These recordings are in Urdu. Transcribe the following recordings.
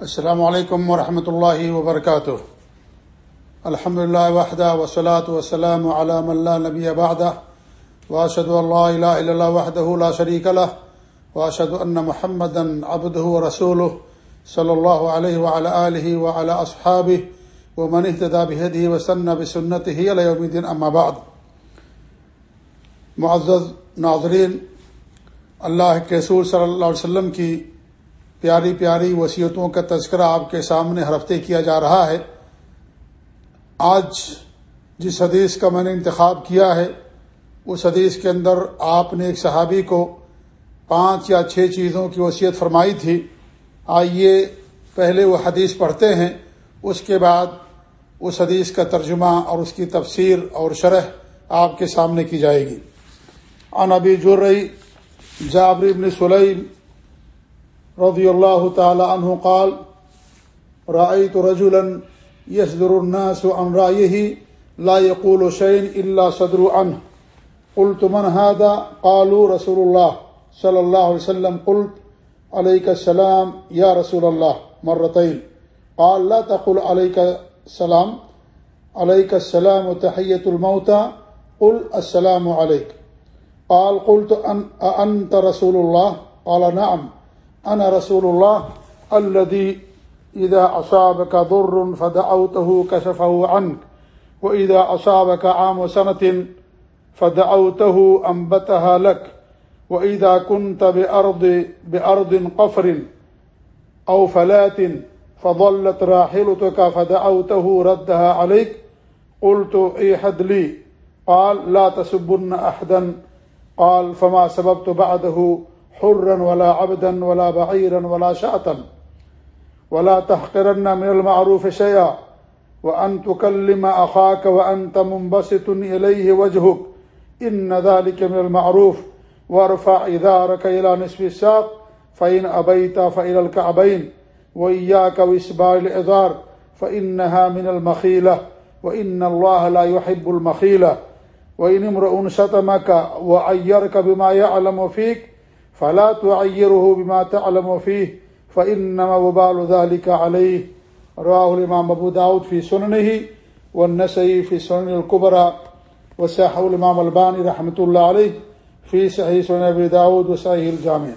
السلام علیکم ورحمۃ اللہ وبرکاتہ۔ الحمد اللہ وحدہ وسلاۃ وسلم علام اللہ نبی وحدہ واشد اللہ الہ وحدہ لا شریک اللہ واشد ان محمد ابد رسول صلی اللہ علیہ وعلى علیہ وعلى اصحاب و منحطہ بحدی وسن بسنت ہی علیہ الدین، اما بعد۔ معزز ناظرین، اللہ کے رسول صلی اللہ علیہ وسلم کی پیاری پیاری وصیتوں کا تذکرہ آپ کے سامنے ہر ہفتے کیا جا رہا ہے۔ آج جس حدیث کا میں نے انتخاب کیا ہے، اس حدیث کے اندر آپ نے ایک صحابی کو پانچ یا چھ چیزوں کی وصیت فرمائی تھی۔ آئیے پہلے وہ حدیث پڑھتے ہیں، اس کے بعد اس حدیث کا ترجمہ اور اس کی تفسیر اور شرح آپ کے سامنے کی جائے گی۔ ان ابی جر رہی جابر بن سلیم رضی اللہ تعالی عنہ قال رأيت رجلا يصدر الناس عن رأيه لا يقول شيء إلا صدر عنه قلت، من هذا؟ قالوا، رسول الله صلى الله عليه وسلم. قلت عليك السلام يا رسول الله مرتين قال، لا تقل عليك السلام. عليك السلام تحية الموتى قل، السلام عليك قال، قلت أنت رسول الله قال، نعم. أنا رسول الله الذي إذا أصابك ضر فدعوته كشفه عنك وإذا أصابك عام سنة فدعوته أنبتها لك وإذا كنت بأرض, بأرض قفر أو فلات فضلت راحلتك فدعوته ردها عليك قلت إيحد لي قال لا تسبن أحدا قال فما سببت بعده حرا ولا عبدا ولا بعيرا ولا شاة ولا تحقرن من المعروف شيئا وأن تكلم أخاك وأنت منبسط إليه وجهك إن ذلك من المعروف. وارفع إذارك إلى نصف الساق. فإن أبيت فإلى الكعبين وإياك وإسبال الإذار فإنها من المخيلة وإن الله لا يحب المخيلة وإن امرؤ شتمك وعيرك بما يعلم فيك فلا تعيره بما تعلم فيه، فإنما وبال ذلك عليه. رواه الإمام أبو داود في سننه والنسي في سنن الكبرى وساحه الإمام الباني رحمة الله عليه في صحيح سنن أبي داود وصحيح الجامع.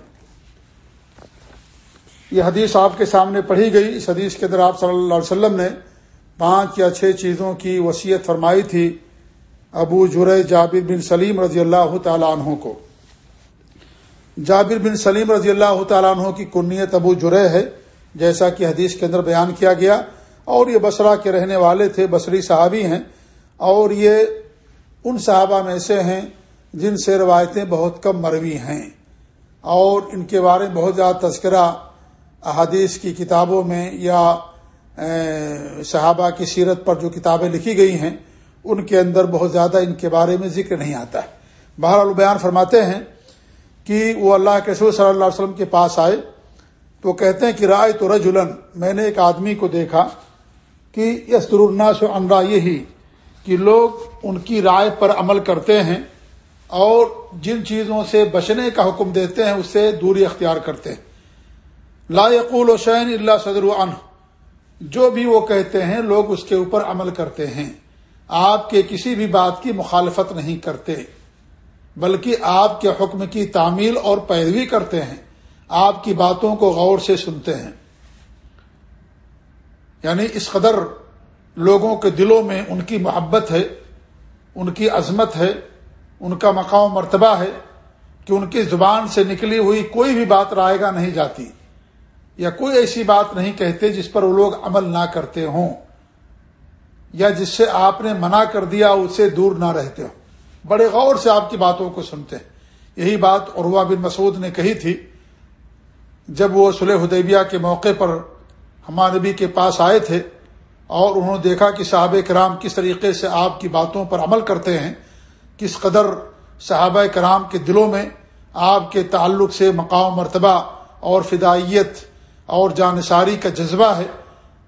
یہ حدیث آپ کے سامنے پڑھی گئی۔ اس حدیث کے اندر آپ صلی اللہ علیہ وسلم نے پانچ یا چھ چیزوں کی وصیت فرمائی تھی۔ ابو جر جابر بن سلیم رضی اللہ تعالیٰ عنہ کو۔ جابر بن سلیم رضی اللہ تعالیٰ عنہ کی کنیت ابو جرے ہے، جیسا کہ حدیث کے اندر بیان کیا گیا۔ اور یہ بسرا کے رہنے والے تھے، بصری صحابی ہیں۔ اور یہ ان صحابہ میں سے ہیں جن سے روایتیں بہت کم مروی ہیں۔ اور ان کے بارے میں بہت زیادہ تذکرہ احادیث کی کتابوں میں یا صحابہ کی سیرت پر جو کتابیں لکھی گئی ہیں، ان کے اندر بہت زیادہ ان کے بارے میں ذکر نہیں آتا ہے۔ بہرحال بیان فرماتے ہیں کہ وہ اللہ کے رسول صلی اللہ علیہ وسلم کے پاس آئے تو کہتے ہیں کہ رائے تو رجولن میں نے ایک آدمی کو دیکھا کہ یس الناس و امرا یہی کہ لوگ ان کی رائے پر عمل کرتے ہیں اور جن چیزوں سے بچنے کا حکم دیتے ہیں، اس سے دوری اختیار کرتے ہیں۔ لا یقول و شعین اللہ صدر عنہ۔ جو بھی وہ کہتے ہیں، لوگ اس کے اوپر عمل کرتے ہیں۔ آپ کے کسی بھی بات کی مخالفت نہیں کرتے۔ بلکہ آپ کے حکم کی تعمیل اور پیروی کرتے ہیں، آپ کی باتوں کو غور سے سنتے ہیں۔ یعنی اس قدر لوگوں کے دلوں میں ان کی محبت ہے، ان کی عظمت ہے، ان کا مقام مرتبہ ہے کہ ان کی زبان سے نکلی ہوئی کوئی بھی بات رائے گا نہیں جاتی یا کوئی ایسی بات نہیں کہتے جس پر وہ لوگ عمل نہ کرتے ہوں یا جس سے آپ نے منع کر دیا اس سے دور نہ رہتے ہوں۔ بڑے غور سے آپ کی باتوں کو سنتے ہیں۔ یہی بات عروا بن مسعود نے کہی تھی۔ جب وہ سلح حدیبیہ کے موقع پر ہمارے نبی کے پاس آئے تھے اور انہوں نے دیکھا کہ صحابہ کرام کس طریقے سے آپ کی باتوں پر عمل کرتے ہیں، کس قدر صحابہ کرام کے دلوں میں آپ کے تعلق سے مقام مرتبہ اور فدائیت اور جانصاری کا جذبہ ہے۔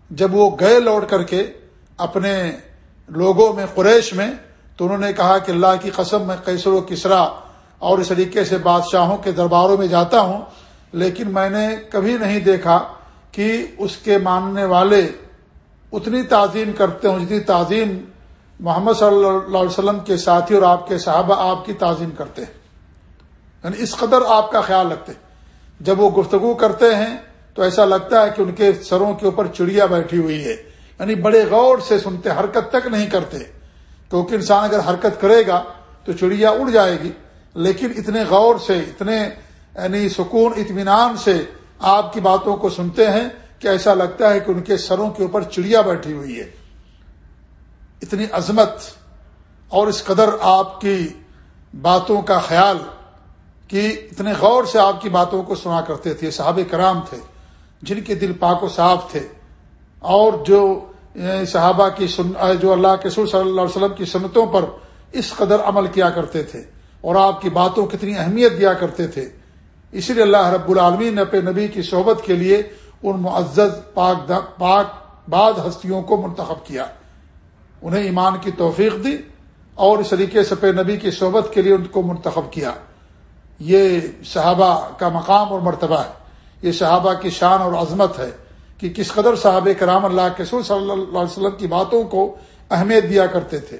جب وہ گئے لوٹ کر کے اپنے لوگوں میں قریش میں تو انہوں نے کہا کہ اللہ کی قسم میں قیصر و کسرا اور اس طریقے سے بادشاہوں کے درباروں میں جاتا ہوں، لیکن میں نے کبھی نہیں دیکھا کہ اس کے ماننے والے اتنی تعظیم کرتے ہوں جتنی تعظیم محمد صلی اللہ علیہ وسلم کے ساتھی اور آپ کے صحابہ آپ کی تعظیم کرتے ہیں۔ یعنی اس قدر آپ کا خیال رکھتے جب وہ گفتگو کرتے ہیں تو ایسا لگتا ہے کہ ان کے سروں کے اوپر چڑیا بیٹھی ہوئی ہے۔ یعنی بڑے غور سے سنتے، حرکت تک نہیں کرتے۔ کیونکہ انسان اگر حرکت کرے گا تو چڑیا اڑ جائے گی۔ لیکن اتنے غور سے، اتنے یعنی سکون، اطمینان سے آپ کی باتوں کو سنتے ہیں کہ ایسا لگتا ہے کہ ان کے سروں کے اوپر چڑیا بیٹھی ہوئی ہے۔ اتنی عظمت اور اس قدر آپ کی باتوں کا خیال کہ اتنے غور سے آپ کی باتوں کو سنا کرتے تھے صحاب کرام تھے، جن کے دل پاک و صاف تھے۔ اور جو صحابہ کی سن جو اللہ کے سر صلی اللہ علیہ وسلم کی سنتوں پر اس قدر عمل کیا کرتے تھے اور آپ کی باتوں کی اتنی اہمیت دیا کرتے تھے۔ اسی لیے اللہ رب العالمین نے اپنے نبی کی صحبت کے لیے ان معزز پاک پاک بعد ہستیوں کو منتخب کیا۔ انہیں ایمان کی توفیق دی اور اس طریقے سے پہ نبی کی صحبت کے لیے ان کو منتخب کیا۔ یہ صحابہ کا مقام اور مرتبہ ہے۔ یہ صحابہ کی شان اور عظمت ہے۔ کہ کس قدر صحاب کرام اللہ کے سور صلی اللہ علیہ وسلم کی باتوں کو اہمیت دیا کرتے تھے۔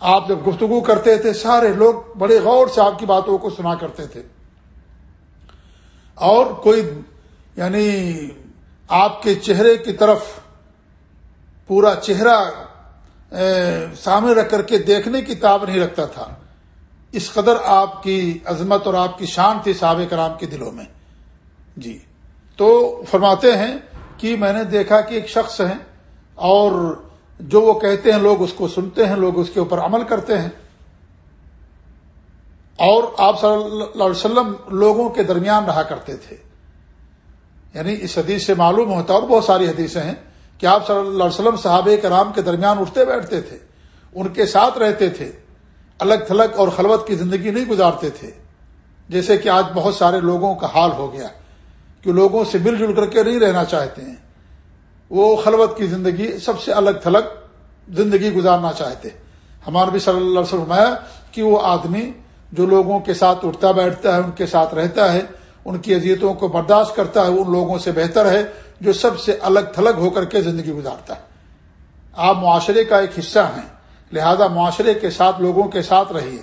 آپ جب گفتگو کرتے تھے، سارے لوگ بڑے غور سے آپ کی باتوں کو سنا کرتے تھے۔ اور کوئی یعنی آپ کے چہرے کی طرف پورا چہرہ سامنے رکھ کر کے دیکھنے کی تاب نہیں رکھتا تھا۔ اس قدر آپ کی عظمت اور آپ کی شان تھی صحاب کرام کے دلوں میں۔ جی۔ تو فرماتے ہیں کہ میں نے دیکھا کہ ایک شخص ہیں اور جو وہ کہتے ہیں لوگ اس کو سنتے ہیں، لوگ اس کے اوپر عمل کرتے ہیں۔ اور آپ صلی اللہ علیہ وسلم لوگوں کے درمیان رہا کرتے تھے۔ یعنی اس حدیث سے معلوم ہوتا اور بہت ساری حدیثیں ہیں کہ آپ صلی اللہ علیہ وسلم صحابہ کرام کے درمیان اٹھتے بیٹھتے تھے، ان کے ساتھ رہتے تھے، الگ تھلگ اور خلوت کی زندگی نہیں گزارتے تھے۔ جیسے کہ آج بہت سارے لوگوں کا حال ہو گیا۔ کہ لوگوں سے مل جل کر کے نہیں رہنا چاہتے ہیں۔ وہ خلوت کی زندگی سب سے الگ تھلگ زندگی گزارنا چاہتے ہمارے بھی صلی اللہ علیہ وسلم کہ وہ آدمی جو لوگوں کے ساتھ اٹھتا بیٹھتا ہے، ان کے ساتھ رہتا ہے، ان کی اذیتوں کو برداشت کرتا ہے، ان لوگوں سے بہتر ہے، جو سب سے الگ تھلگ ہو کر کے زندگی گزارتا ہے۔ آپ معاشرے کا ایک حصہ ہیں، لہذا معاشرے کے ساتھ لوگوں کے ساتھ رہیے،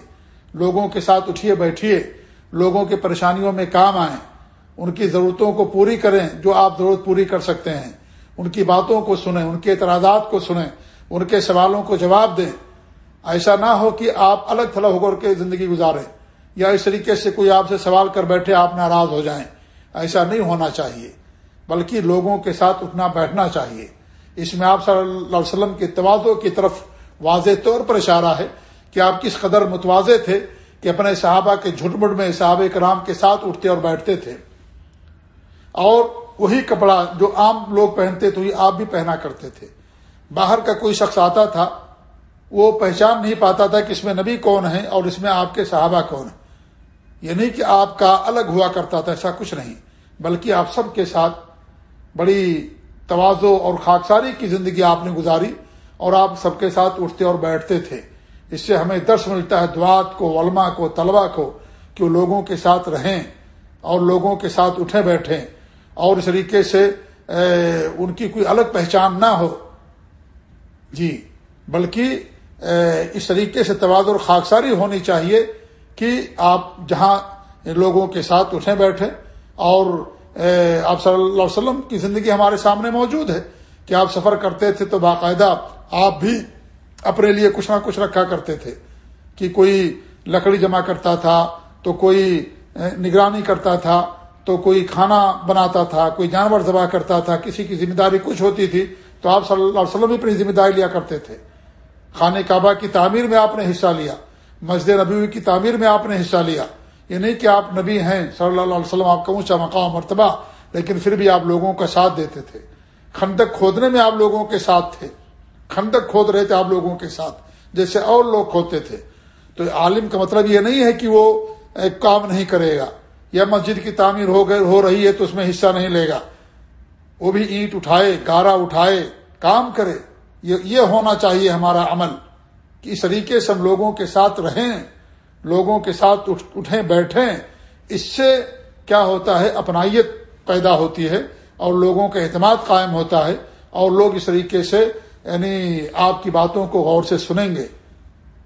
لوگوں کے ساتھ اٹھیے بیٹھیے، لوگوں کی پریشانیوں میں کام آئیں۔ ان کی ضرورتوں کو پوری کریں جو آپ ضرورت پوری کر سکتے ہیں۔ ان کی باتوں کو سنیں، ان کے اعتراضات کو سنیں، ان کے سوالوں کو جواب دیں۔ ایسا نہ ہو کہ آپ الگ تھلگ ہو کر کے زندگی گزاریں یا اس طریقے سے کوئی آپ سے سوال کر بیٹھے آپ ناراض ہو جائیں۔ ایسا نہیں ہونا چاہیے، بلکہ لوگوں کے ساتھ اٹھنا بیٹھنا چاہیے۔ اس میں آپ صلی اللہ علیہ وسلم کے توازوں کی طرف واضح طور پر اشارہ ہے کہ آپ کس قدر متوازے تھے کہ اپنے صحابہ کے جھٹمٹ میں صحابہ کرام کے ساتھ اٹھتے اور بیٹھتے تھے۔ اور وہی کپڑا جو عام لوگ پہنتے تھے آپ بھی پہنا کرتے تھے۔ باہر کا کوئی شخص آتا تھا، وہ پہچان نہیں پاتا تھا کہ اس میں نبی کون ہے اور اس میں آپ کے صحابہ کون ہیں۔ یہ نہیں کہ آپ کا الگ ہوا کرتا تھا، ایسا کچھ نہیں، بلکہ آپ سب کے ساتھ بڑی توازو اور خاکساری کی زندگی آپ نے گزاری اور آپ سب کے ساتھ اٹھتے اور بیٹھتے تھے۔ اس سے ہمیں درس ملتا ہے، دعات کو، علماء کو طلبا کو کہ وہ لوگوں کے ساتھ رہیں اور لوگوں کے ساتھ اٹھے بیٹھیں۔ اور اس طریقے سے ان کی کوئی الگ پہچان نہ ہو۔ جی بلکہ اس طریقے سے توازر اور خاکساری ہونی چاہیے کہ آپ جہاں لوگوں کے ساتھ اٹھیں بیٹھیں اور آپ صلی اللہ علیہ وسلم کی زندگی ہمارے سامنے موجود ہے۔ کہ آپ سفر کرتے تھے تو باقاعدہ آپ بھی اپنے لیے کچھ نہ کچھ رکھا کرتے تھے۔ کہ کوئی لکڑی جمع کرتا تھا تو کوئی نگرانی کرتا تھا۔ تو کوئی کھانا بناتا تھا، کوئی جانور ذبح کرتا تھا، کسی کی ذمہ داری کچھ ہوتی تھی، تو آپ صلی اللہ علیہ وسلم بھی اپنی ذمہ داری لیا کرتے تھے۔ خانہ کعبہ کی تعمیر میں آپ نے حصہ لیا۔ مسجد نبی کی تعمیر میں آپ نے حصہ لیا۔ یہ نہیں کہ آپ نبی ہیں، صلی اللہ علیہ وسلم آپ کا اونچا مقام مرتبہ، لیکن پھر بھی آپ لوگوں کا ساتھ دیتے تھے۔ خندق کھودنے میں آپ لوگوں کے ساتھ تھے۔ خندق کھود رہے تھے آپ لوگوں کے ساتھ، جیسے اور لوگ کھودتے تھے۔ تو عالم کا مطلب یہ نہیں ہے کہ وہ ایک کام نہیں کرے گا۔ یا مسجد کی تعمیر ہو گئے ہو رہی ہے تو اس میں حصہ نہیں لے گا۔ وہ بھی اینٹ اٹھائے، گارا اٹھائے، کام کرے۔ یہ ہونا چاہیے ہمارا عمل۔ کہ اس طریقے سے ہم لوگوں کے ساتھ رہیں، لوگوں کے ساتھ اٹھیں، بیٹھیں۔ اس سے کیا ہوتا ہے؟ اپنائیت پیدا ہوتی ہے اور لوگوں کا اعتماد قائم ہوتا ہے اور لوگ اس طریقے سے یعنی آپ کی باتوں کو غور سے سنیں گے۔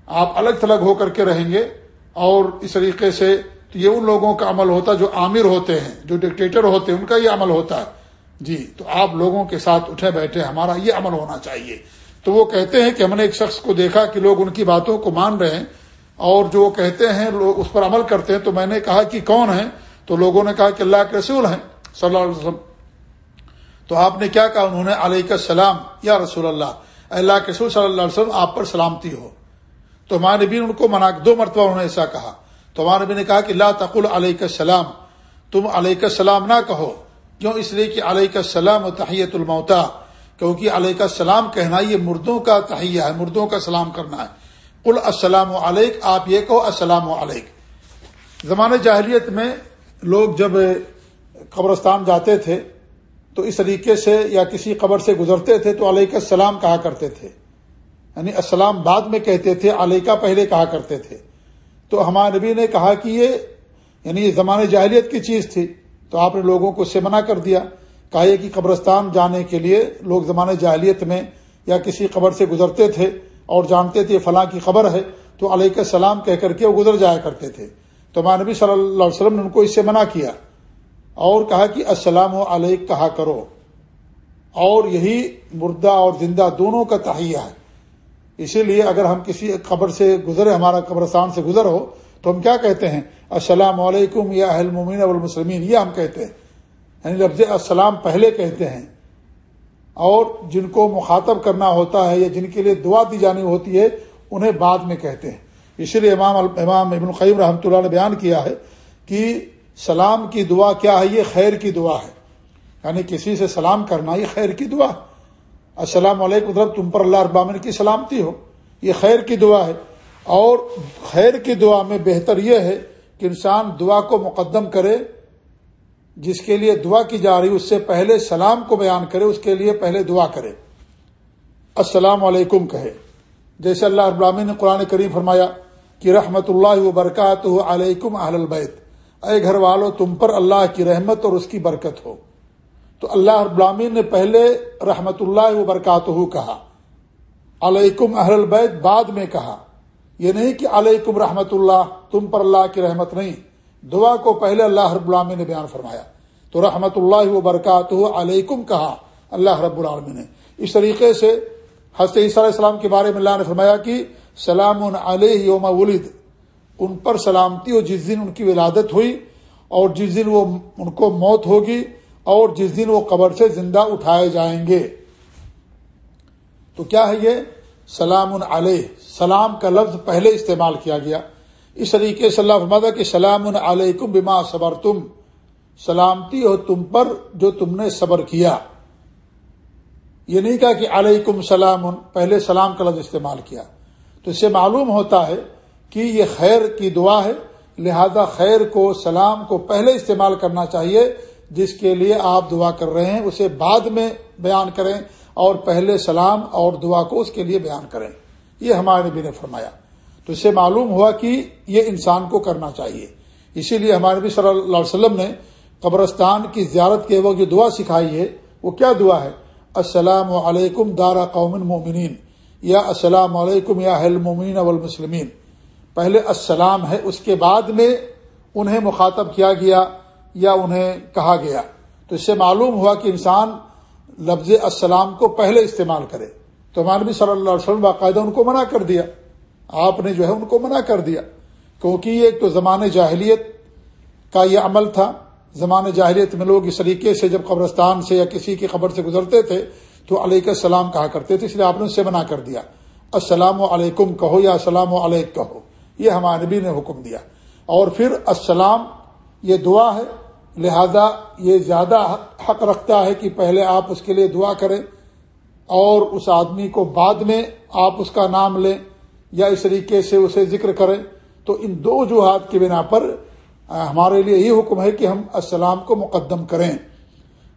آپ الگ تھلگ ہو کر کے رہیں گے اور اس طریقے سے یہ ان لوگوں کا عمل ہوتا ہے جو عامر ہوتے ہیں، جو ڈکٹیٹر ہوتے ہیں، ان کا یہ عمل ہوتا ہے۔ جی تو آپ لوگوں کے ساتھ اٹھے بیٹھے، ہمارا یہ عمل ہونا چاہیے۔ تو وہ کہتے ہیں کہ ہم نے ایک شخص کو دیکھا کہ لوگ ان کی باتوں کو مان رہے ہیں اور جو وہ کہتے ہیں، لوگ اس پر عمل کرتے ہیں۔ تو میں نے کہا کہ کون ہیں؟ تو لوگوں نے کہا کہ اللہ کے رسول ہیں، صلی اللہ علیہ وسلم۔ تو آپ نے کیا کہا؟ انہوں نے علیہ السلام، یا رسول اللہ اللہ کے رسول صلی اللہ علیہ وسلم، آپ پر سلامتی ہو۔ تو ہمارے بھی ان کو منا دو مرتبہ انہوں نے ایسا کہا۔ تو ہمارے نے کہا کہ اللہ تقل علیہ السلام، تم علیہ السلام نہ کہو۔ کیوں؟ اس لیے کہ علیہ السلام و تحیت الموتا کیونکہ علیہ السلام کہنا یہ مردوں کا تحیہ ہے، مردوں کا سلام کرنا ہے۔ کل السلام علیک، آپ یہ کہو السلام علیک۔ زمانۂ جاہلیت میں لوگ جب قبرستان جاتے تھے، تو اس طریقے سے یا کسی قبر سے گزرتے تھے، تو علیہ السلام کہا کرتے تھے۔ یعنی السلام بعد میں کہتے تھے علیہ کا پہلے کہا کرتے تھے۔ تو ہمارے نبی نے کہا کہ یہ یعنی یہ زمانے جاہلیت کی چیز تھی تو آپ نے لوگوں کو اس سے منع کر دیا کہا یہ کہ قبرستان جانے کے لیے لوگ زمانے جاہلیت میں یا کسی قبر سے گزرتے تھے اور جانتے تھے فلاں کی خبر ہے تو علیہ السلام کہہ کر کے وہ گزر جایا کرتے تھے تو ہمارے نبی صلی اللہ علیہ وسلم نے ان کو اس سے منع کیا اور کہا کہ السلام علیہ کہا کرو اور یہی مردہ اور زندہ دونوں کا تہیہ ہے۔ اسی لیے اگر ہم کسی قبر سے گزرے، ہمارا قبرستان سے گزر ہو، تو ہم کیا کہتے ہیں؟ السلام علیکم یا اہل ممین ابالمسلمین یہ ہم کہتے ہیں۔ یعنی لفظ السلام پہلے کہتے ہیں۔ اور جن کو مخاطب کرنا ہوتا ہے یا جن کے لیے دعا دی جانی ہوتی ہے، انہیں بعد میں کہتے ہیں۔ اسی لیے امام امام ابن القیم رحمۃ اللہ نے بیان کیا ہے کہ سلام کی دعا کیا ہے؟ یہ خیر کی دعا ہے۔ یعنی کسی سے سلام کرنا، یہ خیر کی دعا۔ ہے السلام علیکم مطلب تم پر اللہ ابامن کی سلامتی ہو۔ یہ خیر کی دعا ہے۔ اور خیر کی دعا میں بہتر یہ ہے کہ انسان دعا کو مقدم کرے، جس کے لیے دعا کی جا رہی اس سے پہلے سلام کو بیان کرے، اس کے لیے پہلے دعا کرے۔ السلام علیکم کہے۔ جیسے اللہ ابرامی نے قرآن کریم فرمایا کہ رحمت اللہ وبرکات علیکم اہل البیت۔ اے گھر والو، تم پر اللہ کی رحمت اور اس کی برکت ہو۔ تو اللہ ابرامین نے پہلے رحمت اللہ وبرکاتہ کہا، علیکم اہل البیت بعد میں کہا، یہ نہیں کہ علیکم رحمت اللہ، تم پر اللہ کی رحمت نہیں، دعا کو پہلے اللہ رب العالمین نے بیان فرمایا۔ تو رحمت اللہ وبرکاتہ علیکم کہا اللہ رب العالمین نے۔ اس طریقے سے حضرت عیسیٰ علیہ السلام کے بارے میں اللہ نے فرمایا کہ سلام علیہ یوم ولد۔ ان پر سلامتی ہو جس دن ان کی ولادت ہوئی اور جس دن وہ ان کو موت ہوگی اور جس دن وہ قبر سے زندہ اٹھائے جائیں گے۔ تو کیا ہے یہ؟ سلام علیہ۔ سلام کا لفظ پہلے استعمال کیا گیا۔ اس طریقے سے اللہ فرماتا کہ سلام علیکم بما صبر تم سلامتی ہو تم پر جو تم نے صبر کیا۔ یہ نہیں کہا کہ علیکم سلام، پہلے سلام کا لفظ استعمال کیا۔ تو اس سے معلوم ہوتا ہے کہ یہ خیر کی دعا ہے، لہذا خیر کو، سلام کو پہلے استعمال کرنا چاہیے۔ جس کے لیے آپ دعا کر رہے ہیں، اسے بعد میں بیان کریں اور پہلے سلام اور دعا کو اس کے لیے بیان کریں۔ یہ ہمارے نبی نے فرمایا۔ تو اس سے معلوم ہوا کہ یہ انسان کو کرنا چاہیے۔ اسی لیے ہمارے نبی صلی اللہ علیہ وسلم نے قبرستان کی زیارت کے وقت جو دعا سکھائی ہے، وہ کیا دعا ہے؟ السلام علیکم دارا قوم مومنین۔ یا السلام علیکم یا اہل مومنین والمسلمین۔ پہلے السلام ہے، اس کے بعد میں انہیں مخاطب کیا گیا۔ یا انہیں کہا گیا۔ تو اس سے معلوم ہوا کہ انسان لفظ السلام کو پہلے استعمال کرے۔ تو ہمارے بھی صلی اللہ علیہ وسلم باقاعدہ ان کو منع کر دیا۔ آپ نے جو ہے ان کو منع کر دیا۔ کیونکہ یہ ایک تو زمان جاہلیت کا یہ عمل تھا۔ زمان جاہلیت میں لوگ اس طریقے سے جب قبرستان سے یا کسی کی خبر سے گزرتے تھے تو علیہ السلام کہا کرتے تھے، اس لیے آپ نے اس سے منع کر دیا۔ السلام علیکم کہو یا السلام علیک کہو، یہ ہمارے نبی نے حکم دیا۔ اور پھر السلام، یہ دعا ہے۔ لہذا یہ زیادہ حق رکھتا ہے کہ پہلے آپ اس کے لیے دعا کریں اور اس آدمی کو بعد میں آپ اس کا نام لیں یا اس طریقے سے اسے ذکر کریں تو ان دو وجوہات کی بنا پر ہمارے لیے یہی حکم ہے کہ ہم السلام کو مقدم کریں۔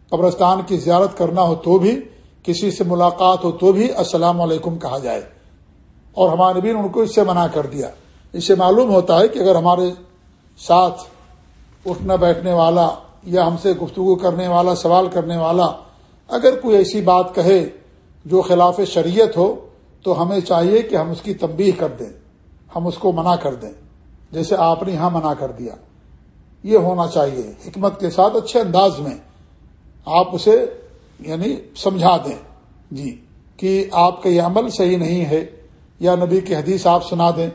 قبرستان کی زیارت کرنا ہو تو بھی، کسی سے ملاقات ہو تو بھی السلام علیکم کہا جائے۔ اور ہمارے بھی ان کو اس سے منع کر دیا۔ اس سے معلوم ہوتا ہے کہ اگر ہمارے ساتھ اٹھنا بیٹھنے والا یا ہم سے گفتگو کرنے والا، سوال کرنے والا اگر کوئی ایسی بات کہے جو خلاف شریعت ہو، تو ہمیں چاہیے کہ ہم اس کی تنبیہ کر دیں، ہم اس کو منع کر دیں، جیسے آپ نے یہاں منع کر دیا۔ یہ ہونا چاہیے۔ حکمت کے ساتھ اچھے انداز میں آپ اسے یعنی سمجھا دیں۔ جی کہ آپ کا یہ عمل صحیح نہیں ہے یا نبی کی حدیث آپ سنا دیں۔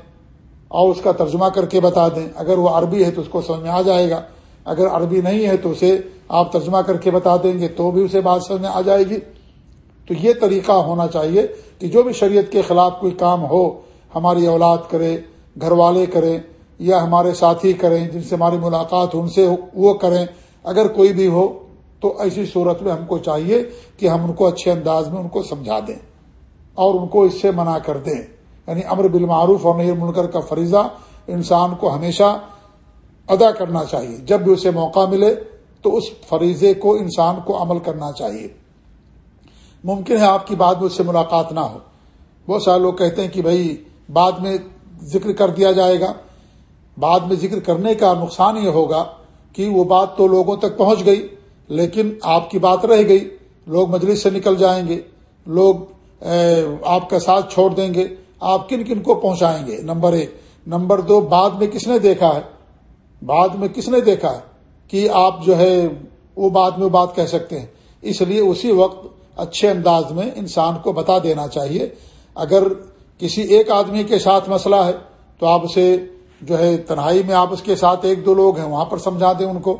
اور اس کا ترجمہ کر کے بتا دیں۔ اگر وہ عربی ہے تو اس کو سمجھ میں آ جائے گا۔ اگر عربی نہیں ہے تو اسے آپ ترجمہ کر کے بتا دیں گے تو بھی اسے بات سمجھ میں آ جائے گی۔ تو یہ طریقہ ہونا چاہیے کہ جو بھی شریعت کے خلاف کوئی کام ہو، ہماری اولاد کرے گھر والے کریں یا ہمارے ساتھی کریں، جن سے ہماری ملاقات ہو، ان سے وہ کریں۔ اگر کوئی بھی ہو تو ایسی صورت میں ہم کو چاہیے کہ ہم ان کو اچھے انداز میں ان کو سمجھا دیں اور ان کو اس سے منع کر دیں۔ یعنی امر بالمعروف اور نیر منکر کا فریضہ انسان کو ہمیشہ ادا کرنا چاہیے۔ جب بھی اسے موقع ملے تو اس فریضے کو انسان کو عمل کرنا چاہیے۔ ممکن ہے آپ کی بات میں اس سے ملاقات نہ ہو۔ بہت سارے لوگ کہتے ہیں کہ بھائی بعد میں ذکر کر دیا جائے گا۔ بعد میں ذکر کرنے کا نقصان یہ ہوگا کہ وہ بات تو لوگوں تک پہنچ گئی، لیکن آپ کی بات رہ گئی۔ لوگ مجلس سے نکل جائیں گے۔ لوگ آپ کا ساتھ چھوڑ دیں گے۔ آپ کن کن کو پہنچائیں گے؟ نمبر ایک. نمبر دو، بعد میں کس نے دیکھا ہے؟ بعد میں کس نے دیکھا ہے کہ آپ جو ہے وہ بعد میں بات کہہ سکتے ہیں؟ اس لیے اسی وقت اچھے انداز میں انسان کو بتا دینا چاہیے۔ اگر کسی ایک آدمی کے ساتھ مسئلہ ہے تو آپ اسے جو ہے تنہائی میں آپ اس کے ساتھ ایک دو لوگ ہیں، وہاں پر سمجھا دیں ان کو۔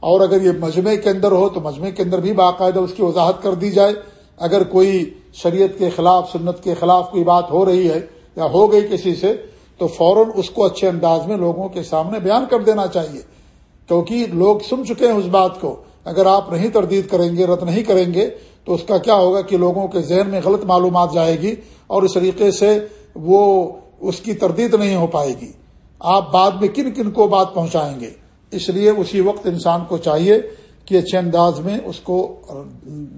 اور اگر یہ مجمع کے اندر ہو تو مجمع کے اندر بھی باقاعدہ اس کی وضاحت کر دی جائے۔ اگر کوئی شریعت کے خلاف، سنت کے خلاف کوئی بات ہو رہی ہے یا ہو گئی کسی سے، تو فوراً اس کو اچھے انداز میں لوگوں کے سامنے بیان کر دینا چاہیے۔ کیونکہ لوگ سن چکے ہیں اس بات کو۔ اگر آپ نہیں تردید کریں گے، رد نہیں کریں گے، تو اس کا کیا ہوگا کہ لوگوں کے ذہن میں غلط معلومات جائے گی اور اس طریقے سے وہ اس کی تردید نہیں ہو پائے گی۔ آپ بعد میں کن کن کو بات پہنچائیں گے؟ اس لیے اسی وقت انسان کو چاہیے کہ اچھے انداز میں اس کو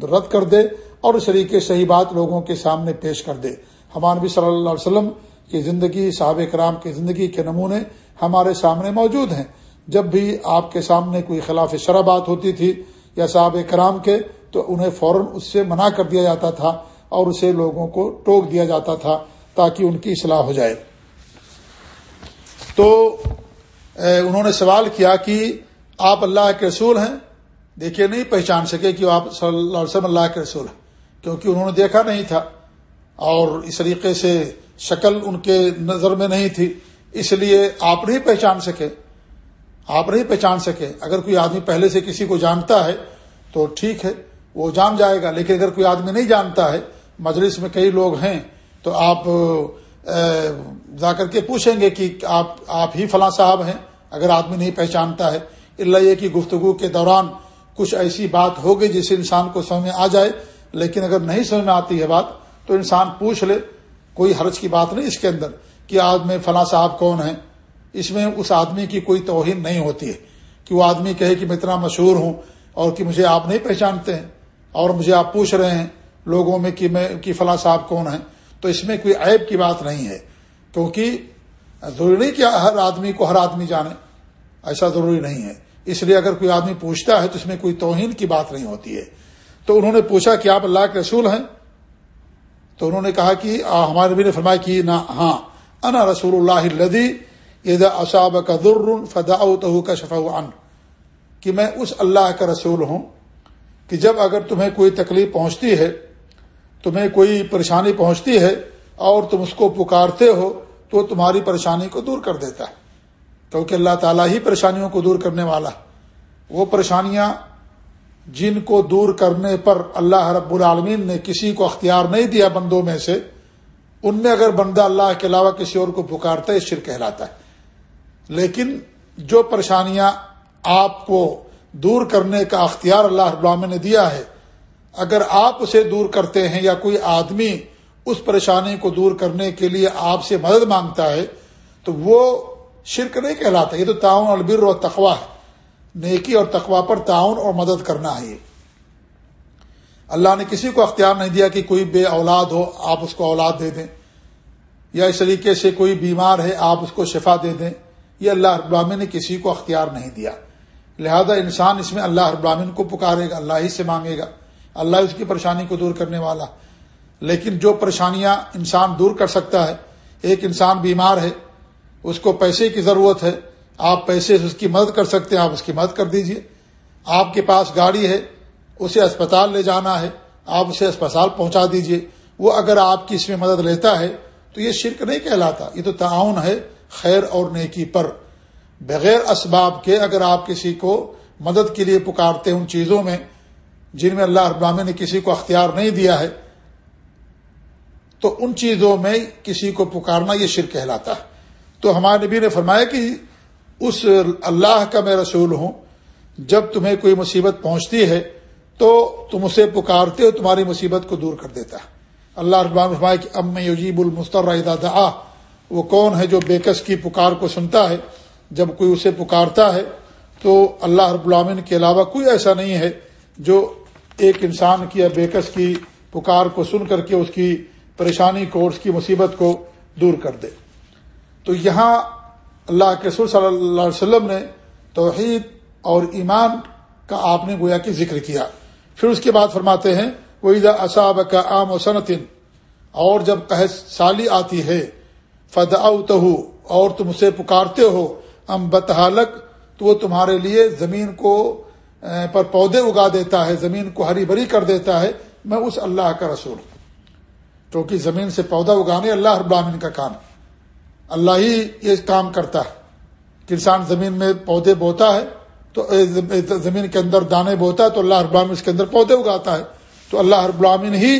رد کر دے اور اس طریقے صحیح بات لوگوں کے سامنے پیش کر دے۔ ہمارے نبی صلی اللہ علیہ وسلم کی زندگی صحاب کرام کی زندگی کے نمونے ہمارے سامنے موجود ہیں۔ جب بھی آپ کے سامنے کوئی خلاف شرح بات ہوتی تھی یا صحاب کرام کے، تو انہیں فوراً اس سے منع کر دیا جاتا تھا اور اسے لوگوں کو ٹوک دیا جاتا تھا تاکہ ان کی اصلاح ہو جائے۔ تو انہوں نے سوال کیا کہ آپ اللہ کے رسول ہیں؟ دیکھیے نہیں، پہچان سکے کہ آپ صلی اللہ علیہ وسلم اللہ کے رسول کیونکہ انہوں نے دیکھا نہیں تھا۔ اور اس طریقے سے شکل ان کے نظر میں نہیں تھی، اس لیے آپ نہیں پہچان سکے۔ آپ نہیں پہچان سکے۔ اگر کوئی آدمی پہلے سے کسی کو جانتا ہے تو ٹھیک ہے، وہ جان جائے گا۔ لیکن اگر کوئی آدمی نہیں جانتا ہے، مجلس میں کئی لوگ ہیں، تو آپ جا کر کے پوچھیں گے کہ آپ آپ ہی فلاں صاحب ہیں۔ اگر آدمی نہیں پہچانتا ہے اللہ یہ کہ گفتگو کے دوران کچھ ایسی بات ہوگی جس انسان کو سمجھ میں آ جائے، لیکن اگر نہیں سمجھ میں آتی ہے بات، تو انسان پوچھ لے، کوئی حرج کی بات نہیں اس کے اندر کہ آج میں فلاں صاحب کون ہیں؟ اس میں اس آدمی کی کوئی توہین نہیں ہوتی ہے کہ وہ آدمی کہے کہ میں اتنا مشہور ہوں اور کہ مجھے آپ نہیں پہچانتے ہیں اور مجھے آپ پوچھ رہے ہیں لوگوں میں کہ میں، کہ فلاں صاحب کون ہیں؟ تو اس میں کوئی عیب کی بات نہیں ہے، کیونکہ ضروری نہیں کہ ہر آدمی کو ہر آدمی جانے، ایسا ضروری نہیں ہے۔ اس لیے اگر کوئی آدمی پوچھتا ہے تو اس میں کوئی توہین کی بات نہیں ہوتی ہے۔ تو انہوں نے پوچھا کہ آپ اللہ کے رسول ہیں؟ تو انہوں نے کہا کہ ہمارے نبی نے فرمایا کہ نہ ہاں۔ انا رسول اللہ لدی ادا اصاب کا در فدا کا شفا ان کہ میں اس اللہ کا رسول ہوں کہ جب اگر تمہیں کوئی تکلیف پہنچتی ہے، تمہیں کوئی پریشانی پہنچتی ہے اور تم اس کو پکارتے ہو، تو تمہاری پریشانی کو دور کر دیتا ہے۔ کیونکہ اللہ تعالیٰ ہی پریشانیوں کو دور کرنے والا وہ پریشانیاں جن کو دور کرنے پر اللہ رب العالمین نے کسی کو اختیار نہیں دیا بندوں میں سے، ان میں اگر بندہ اللہ کے علاوہ کسی اور کو پکارتا ہے شر کہلاتا ہے۔ لیکن جو پریشانیاں آپ کو دور کرنے کا اختیار اللہ رب العالمین نے دیا ہے، اگر آپ اسے دور کرتے ہیں یا کوئی آدمی اس پریشانی کو دور کرنے کے لیے آپ سے مدد مانگتا ہے، تو وہ شرک نہیں کہلاتا، یہ تو تعاون البر اور تقوا ہے۔ نیکی اور تقوا پر تعاون اور مدد کرنا ہے۔ یہ اللہ نے کسی کو اختیار نہیں دیا کہ کوئی بے اولاد ہو، آپ اس کو اولاد دے دیں۔ یا اس طریقے سے کوئی بیمار ہے، آپ اس کو شفا دے دیں۔ یہ اللہ ابامے نے کسی کو اختیار نہیں دیا۔ لہذا انسان اس میں اللہ ابراہین کو پکارے گا، اللہ ہی سے مانگے گا۔ اللہ اس کی پریشانی کو دور کرنے والا۔ لیکن جو پریشانیاں انسان دور کر سکتا ہے، ایک انسان بیمار ہے اس کو پیسے کی ضرورت ہے، آپ پیسے سے اس کی مدد کر سکتے ہیں، آپ اس کی مدد کر دیجیے۔ آپ کے پاس گاڑی ہے، اسے اسپتال لے جانا ہے، آپ اسے اسپتال پہنچا دیجیے۔ وہ اگر آپ کی اس میں مدد لیتا ہے، تو یہ شرک نہیں کہلاتا، یہ تو تعاون ہے خیر اور نیکی پر۔ بغیر اسباب کے اگر آپ کسی کو مدد کے لیے پکارتے ان چیزوں میں جن میں اللہ ابراہمی نے کسی کو اختیار نہیں دیا ہے، تو ان چیزوں میں کسی کو پکارنا یہ شرک کہلاتا ہے۔ تو ہمارے نبی نے فرمایا کہ اس اللہ کا میں رسول ہوں، جب تمہیں کوئی مصیبت پہنچتی ہے تو تم اسے پکارتے ہو، تمہاری مصیبت کو دور کر دیتا ہے۔ اللہ ربان فرمایا کہ ام یجیب المستر دعا، وہ کون ہے جو بےکس کی پکار کو سنتا ہے؟ جب کوئی اسے پکارتا ہے تو اللہ رب العامن کے علاوہ کوئی ایسا نہیں ہے جو ایک انسان کی یا بےکس کی پکار کو سن کر کے اس کی پریشانی کو، اس کی مصیبت کو دور کر دے۔ تو یہاں اللہ کے سر صلی اللہ علیہ وسلم نے توحید اور ایمان کا آپ نے گویا کہ ذکر کیا۔ پھر اس کے بعد فرماتے ہیں وہ اصاب کا عام و صنعتن اور جب سالی آتی ہے فد اور تم اسے پکارتے ہو ام بتحالک تو وہ تمہارے لیے زمین کو پر پودے اگا دیتا ہے، زمین کو ہری بری کر دیتا ہے، میں اس اللہ کا رسول ہوں۔ کیونکہ زمین سے پودا اگانے اللہ ابراہین کا کام ہے۔ اللہ ہی یہ کام کرتا ہے کہ انسان زمین میں پودے بوتا ہے، تو زمین کے اندر دانے بوتا ہے، تو اللہ ابراہین اس کے اندر پودے اگاتا ہے۔ تو اللہ رب العامن ہی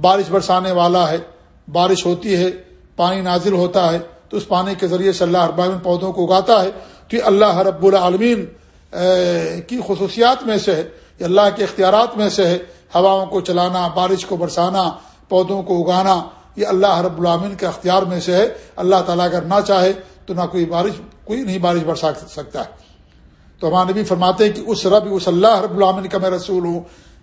بارش برسانے والا ہے۔ بارش ہوتی ہے، پانی نازل ہوتا ہے، تو اس پانی کے ذریعے سے اللہ ابراہین پودوں کو اگاتا ہے۔ تو یہ اللہ رب العالمین کی خصوصیات میں سے ہے، یہ اللہ کے اختیارات میں سے ہے۔ ہواؤں کو چلانا، بارش کو برسانا، پودوں کو اگانا یہ اللہ رب العامین کے اختیار میں سے ہے۔ اللہ تعالیٰ اگر نہ چاہے تو نہ کوئی بارش، کوئی نہیں بارش برسا سکتا ہے۔ تو ہمارے بھی فرماتے ہیں کہ اس رب، اس اللہ رب العامن کا میں رسول ہوں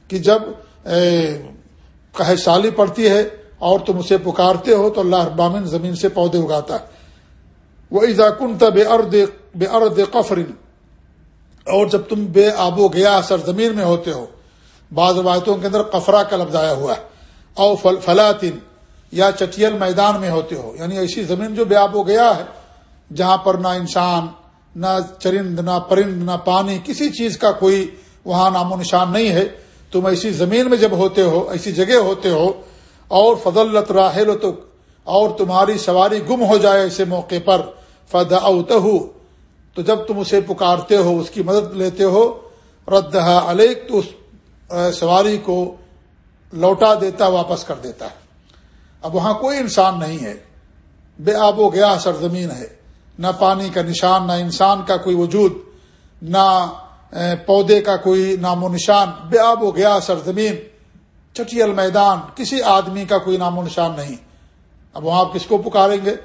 کہ جبکہ سالی پڑتی ہے اور تم اسے پکارتے ہو تو اللہ ابامن زمین سے پودے اگاتا ہے۔ وہ ایزاکن بے ارد بے ارد قفرن اور جب تم بے آب و گیا سرزمین میں ہوتے ہو، بعض روایتوں کے اندر قفرا کا لفظ آیا ہوا ہے۔ او فلاطن یا چٹیل میدان میں ہوتے ہو۔ یعنی ایسی زمین جو بے آب و گیا ہے، جہاں پر نہ انسان، نہ چرند، نہ پرند، نہ پانی، کسی چیز کا کوئی وہاں نام و نشان نہیں ہے۔ تم ایسی زمین میں جب ہوتے ہو، ایسی جگہ ہوتے ہو، اور فضلت راہل تو اور تمہاری سواری گم ہو جائے ایسے موقع پر فد تو جب تم اسے پکارتے ہو، اس کی مدد لیتے ہو رد علیک، تو اس سواری کو لوٹا دیتا، واپس کر دیتا ہے۔ اب وہاں کوئی انسان نہیں ہے۔ بے آب و گیا سرزمین ہے۔ نہ پانی کا نشان، نہ انسان کا کوئی وجود، نہ پودے کا کوئی نام و نشان۔ بے آب و گیا سرزمین چٹیل میدان، کسی آدمی کا کوئی نام و نشان نہیں۔ اب وہاں آپ کس کو پکاریں گے؟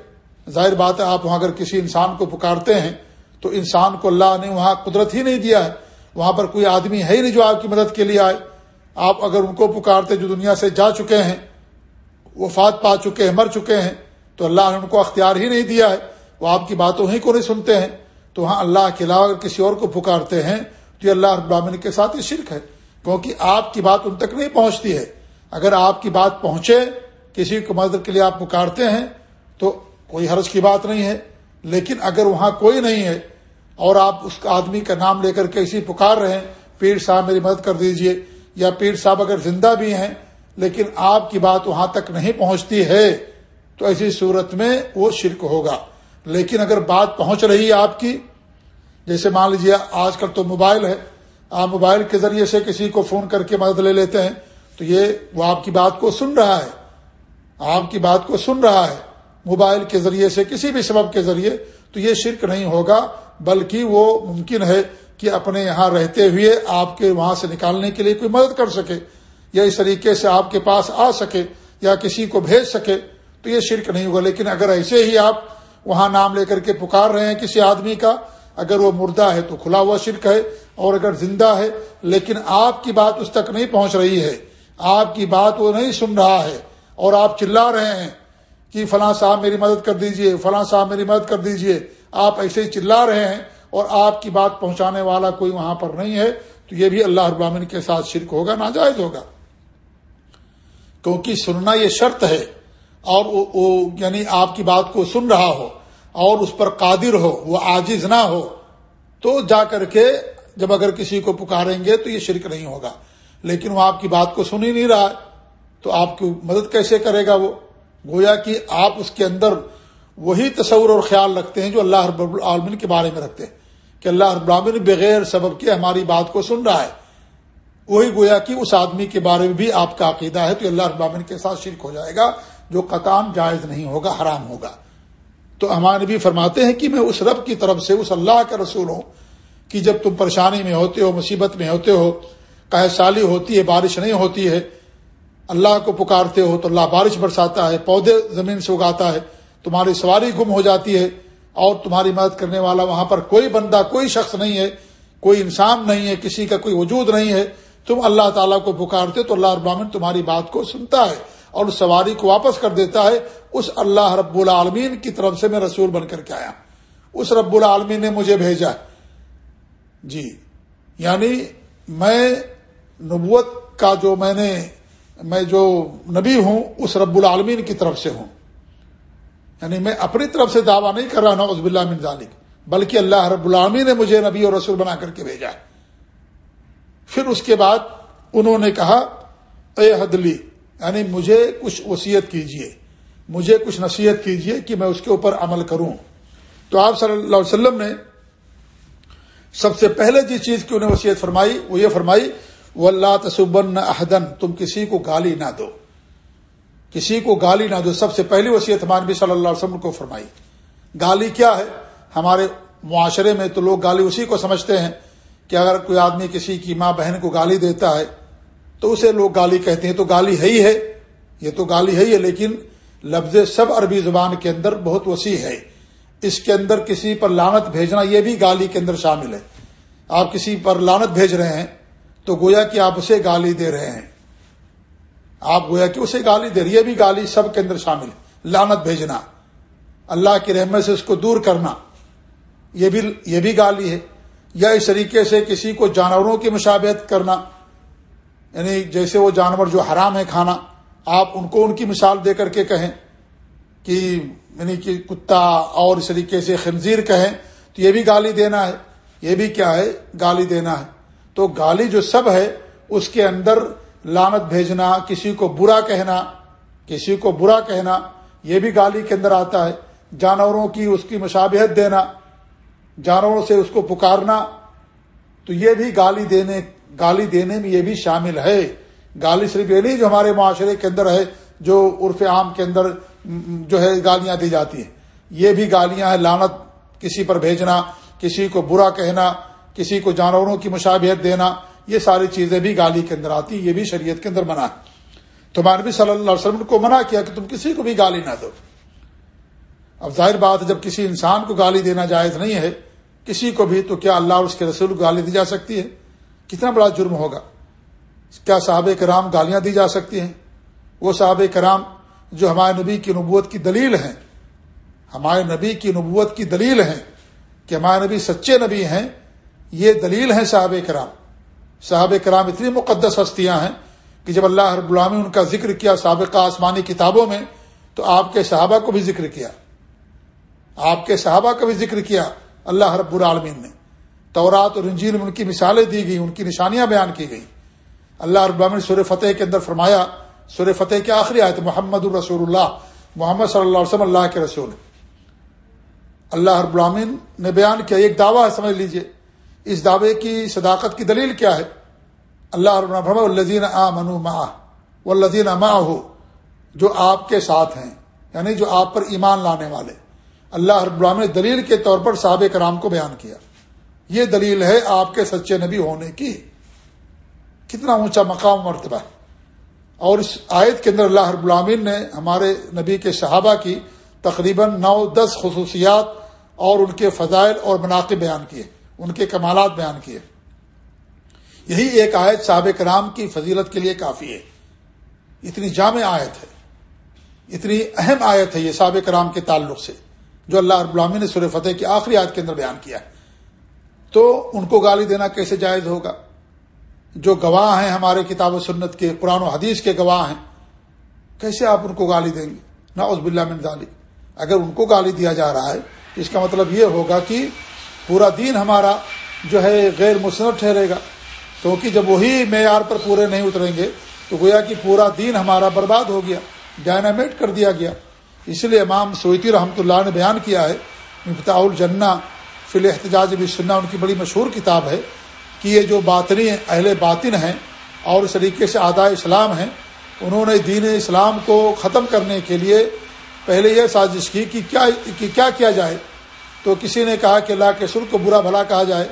ظاہر بات ہے، آپ وہاں اگر کسی انسان کو پکارتے ہیں، تو انسان کو اللہ نے وہاں قدرت ہی نہیں دیا ہے۔ وہاں پر کوئی آدمی ہے ہی نہیں جو آپ کی مدد کے لیے آئے۔ آپ اگر ان کو پکارتے جو دنیا سے جا چکے ہیں وفات پا چکے ہیں، مر چکے ہیں، تو اللہ نے ان کو اختیار ہی نہیں دیا ہے۔ وہ آپ کی باتوں ہی کو نہیں سنتے ہیں۔ تو وہاں اللہ کے علاوہ اگر کسی اور کو پکارتے ہیں، تو یہ اللہ ابراہین کے ساتھ یہ شرک ہے۔ کیونکہ آپ کی بات ان تک نہیں پہنچتی ہے۔ اگر آپ کی بات پہنچے، کسی کو مدد کے لیے آپ پکارتے ہیں، تو کوئی حرض کی بات نہیں ہے۔ لیکن اگر وہاں کوئی نہیں ہے، اور آپ اس آدمی کا نام لے کر کے اسی پکار رہے ہیں، پیر صاحب میری مدد کر دیجیے، یا پیر صاحب اگر زندہ بھی ہیں لیکن آپ کی بات وہاں تک نہیں پہنچتی ہے، تو ایسی صورت میں وہ شرک ہوگا۔ لیکن اگر بات پہنچ رہی ہے آپ کی، جیسے مان لیجیے آج کل تو موبائل ہے، آپ موبائل کے ذریعے سے کسی کو فون کر کے مدد لے لیتے ہیں، تو یہ وہ آپ کی بات کو سن رہا ہے۔ آپ کی بات کو سن رہا ہے موبائل کے ذریعے سے، کسی بھی سبب کے ذریعے، تو یہ شرک نہیں ہوگا، بلکہ وہ ممکن ہے کہ اپنے یہاں رہتے ہوئے آپ کے وہاں سے نکالنے کے لیے کوئی مدد کر سکے۔ یا اس طریقے سے آپ کے پاس آ سکے یا کسی کو بھیج سکے، تو یہ شرک نہیں ہوگا۔ لیکن اگر ایسے ہی آپ وہاں نام لے کر کے پکار رہے ہیں کسی آدمی کا، اگر وہ مردہ ہے تو کھلا ہوا شرک ہے، اور اگر زندہ ہے، لیکن آپ کی بات اس تک نہیں پہنچ رہی ہے۔ آپ کی بات وہ نہیں سن رہا ہے، اور آپ چلا رہے ہیں کہ فلاں صاحب میری مدد کر دیجیے، فلاں صاحب میری مدد کر دیجیے۔ آپ ایسے ہی چلا رہے ہیں، اور آپ کی بات پہنچانے والا کوئی وہاں پر نہیں ہے، تو یہ بھی اللہ ابامن کے ساتھ شرک ہوگا، ناجائز ہوگا۔ کیونکہ سننا یہ شرط ہے اور وہ یعنی آپ کی بات کو سن رہا ہو اور اس پر قادر ہو، وہ عاجز نہ ہو، تو جا کر کے جب اگر کسی کو پکاریں گے تو یہ شرک نہیں ہوگا۔ لیکن وہ آپ کی بات کو سن ہی نہیں رہا تو آپ کی مدد کیسے کرے گا وہ؟ گویا کہ آپ اس کے اندر وہی تصور اور خیال رکھتے ہیں جو اللہ رب العالمین کے بارے میں رکھتے ہیں کہ اللہ رب العالمین بغیر سبب کے ہماری بات کو سن رہا ہے۔ وہی گویا کہ اس آدمی کے بارے میں بھی آپ کا عقیدہ ہے تو اللہ رب العالمین کے ساتھ شرک ہو جائے گا، جو قطام جائز نہیں ہوگا، حرام ہوگا۔ تو ہمارے بھی فرماتے ہیں کہ میں اس رب کی طرف سے، اس اللہ کا رسول ہوں کہ جب تم پریشانی میں ہوتے ہو، مصیبت میں ہوتے ہو کہ سالی ہوتی ہے، بارش نہیں ہوتی ہے، اللہ کو پکارتے ہو تو اللہ بارش برساتا ہے، پودے زمین سے اگاتا ہے، تمہاری سواری گم ہو جاتی ہے اور تمہاری مدد کرنے والا وہاں پر کوئی بندہ، کوئی شخص نہیں ہے، کوئی انسان نہیں ہے، کسی کا کوئی وجود نہیں ہے تم اللہ تعالیٰ کو پکارتے تو اللہ ابامن تمہاری بات کو سنتا ہے اور اس سواری کو واپس کر دیتا ہے۔ اس اللہ رب العالمین کی طرف سے میں رسول بن کر کے آیا اس رب العالمین نے مجھے بھیجا جی یعنی میں نبوت کا جو میں نے، میں جو نبی ہوں، اس رب العالمین کی طرف سے ہوں۔ یعنی میں اپنی طرف سے دعویٰ نہیں کر رہا نا عزب اللہ من ذالک، بلکہ اللہ رب العالمین نے مجھے نبی اور رسول بنا کر کے بھیجا ہے۔ پھر اس کے بعد انہوں نے کہا، اے حدلی یعنی مجھے کچھ وصیت کیجیے، مجھے کچھ نصیحت کیجیے کہ میں اس کے اوپر عمل کروں۔ تو آپ صلی اللہ علیہ وسلم نے سب سے پہلے جس چیز کی انہیں وصیت فرمائی، وہ یہ فرمائی وہ اللہ تصبن احدن تم کسی کو گالی نہ دو۔ کسی کو گالی نہ دو۔ سب سے پہلی وصیت ہمارے نبی صلی اللہ علیہ وسلم کو فرمائی۔ گالی کیا ہے؟ ہمارے معاشرے میں تو لوگ گالی اسی کو سمجھتے ہیں۔ کہ اگر کوئی آدمی کسی کی ماں بہن کو گالی دیتا ہے، تو اسے لوگ گالی کہتے ہیں، تو گالی ہے ہی ہے۔ یہ تو گالی ہے ہی ہے، لیکن لفظ سب عربی زبان کے اندر بہت وسیع ہے۔ اس کے اندر کسی پر لانت بھیجنا، یہ بھی گالی کے اندر شامل ہے۔ آپ کسی پر لانت بھیج رہے ہیں، تو گویا کہ آپ اسے گالی دے رہے ہیں۔ آپ گویا کہ اسے گالی دے رہی یہ بھی گالی سب کے اندر شامل ہے۔ لانت بھیجنا، اللہ کی رحمت سے اس کو دور کرنا، یہ بھی یہ بھی گالی ہے۔ یا اس طریقے سے کسی کو جانوروں کی مشابہت کرنا یعنی جیسے وہ جانور جو حرام ہے کھانا، آپ ان کو ان کی مثال دے کر کے کہیں کہ یعنی کہ کتا اور اس طریقے سے خنزیر کہیں، تو یہ بھی گالی دینا ہے، یہ بھی کیا ہے، گالی دینا ہے۔ تو گالی جو سب ہے، اس کے اندر لانت بھیجنا، کسی کو برا کہنا، کسی کو برا کہنا، یہ بھی گالی کے اندر آتا ہے۔ جانوروں کی اس کی مشابہت دینا جانوروں سے اس کو پکارنا، تو یہ بھی گالی دینے گالی دینے میں یہ بھی شامل ہے۔ گالی صرف یہ نہیں جو ہمارے معاشرے کے اندر ہے، جو عرف عام کے اندر جو ہے گالیاں دی جاتی ہیں۔ یہ بھی گالیاں ہیں لانت کسی پر بھیجنا، کسی کو برا کہنا، کسی کو جانوروں کی مشابہت دینا، یہ ساری چیزیں بھی گالی کے اندر آتی یہ بھی شریعت کے اندر منع ہے۔ تو نبی صلی اللہ علیہ وسلم کو منع کیا کہ تم کسی کو بھی گالی نہ دو۔ اب ظاہر بات جب کسی انسان کو گالی دینا جائز نہیں ہے کسی کو بھی تو کیا اللہ اور اس کے رسول کو گالی دی جا سکتی ہے کتنا بڑا جرم ہوگا؟ کیا صحابہ کرام گالیاں دی جا سکتی ہیں؟ وہ صحابہ کرام جو ہمارے نبی کی نبوت کی دلیل ہیں، ہمارے نبی کی نبوت کی دلیل ہیں کہ ہمارے نبی سچے نبی ہیں، یہ دلیل ہیں صحابہ کرام۔ صحابہ کرام اتنی مقدس ہستیاں ہیں کہ جب اللہ رب العامی ان کا ذکر کیا سابقہ آسمانی کتابوں میں، تو آپ کے صحابہ کو بھی ذکر کیا۔ آپ کے صحابہ کا بھی ذکر کیا۔ اللہ رب العالمین نے تورات اور انجیل میں ان کی مثالیں دی گئی ان کی نشانیاں بیان کی گئی اللہ رب العالمین سور فتح کے اندر فرمایا سور فتح کی آخری آیت، محمد الرسول اللہ محمد صلی اللہ علیہ وسلم، اللہ کے رسول۔ اللہ رب العالمین نے بیان کیا، ایک دعویٰ ہے، سمجھ لیجیے۔ اس دعوے کی صداقت کی دلیل کیا ہے؟ اللہ رب الزین آ منو ما و الزین جو آپ کے ساتھ ہیں یعنی جو آپ پر ایمان لانے والے۔ اللہ رب العالمین نے دلیل کے طور پر صحابہ کرام کو بیان کیا۔ یہ دلیل ہے آپ کے سچے نبی ہونے کی۔ کتنا اونچا مقام مرتبہ ہے۔ اور اس آیت کے اندر اللہ رب العامین نے ہمارے نبی کے صحابہ کی تقریباً نو دس خصوصیات اور ان کے فضائل اور مناقب بیان کیے، ان کے کمالات بیان کیے۔ یہی ایک آیت صحابہ کرام کی فضیلت کے لیے کافی ہے۔ اتنی جامع آیت ہے۔ اتنی اہم آیت ہے یہ صحابہ کرام کے تعلق سے۔ جو اللہ رب العامی نے سور فتح کی آخری آیت کے اندر بیان کیا ہے۔ تو ان کو گالی دینا کیسے جائز ہوگا؟ جو گواہ ہیں ہمارے کتاب و سنت کے، قرآن و حدیث کے گواہ ہیں، کیسے آپ ان کو گالی دیں گے؟ نہ عزب اللہ من ذالی اگر ان کو گالی دیا جا رہا ہے اس کا مطلب یہ ہوگا کہ پورا دین ہمارا جو ہے غیر مسنت ٹھہرے گا۔ کیونکہ جب وہی معیار پر پورے نہیں اتریں گے، تو گویا کہ پورا دین ہمارا برباد ہو گیا، ڈائنامیٹ کر دیا گیا۔ اس لیے امام سویتی رحمۃ اللہ نے بیان کیا ہے مفتا الجنا فی احتجاج بھی سننا ان کی بڑی مشہور کتاب ہے کہ یہ جو باطنی اہل باطن ہیں اور اس طریقے سے آدھا اسلام ہیں، انہوں نے دین اسلام کو ختم کرنے کے لیے پہلے یہ سازش کی کہ کیا کہ کیا کیا جائے۔ تو کسی نے کہا کہ اللہ کے سر کو برا بھلا کہا جائے،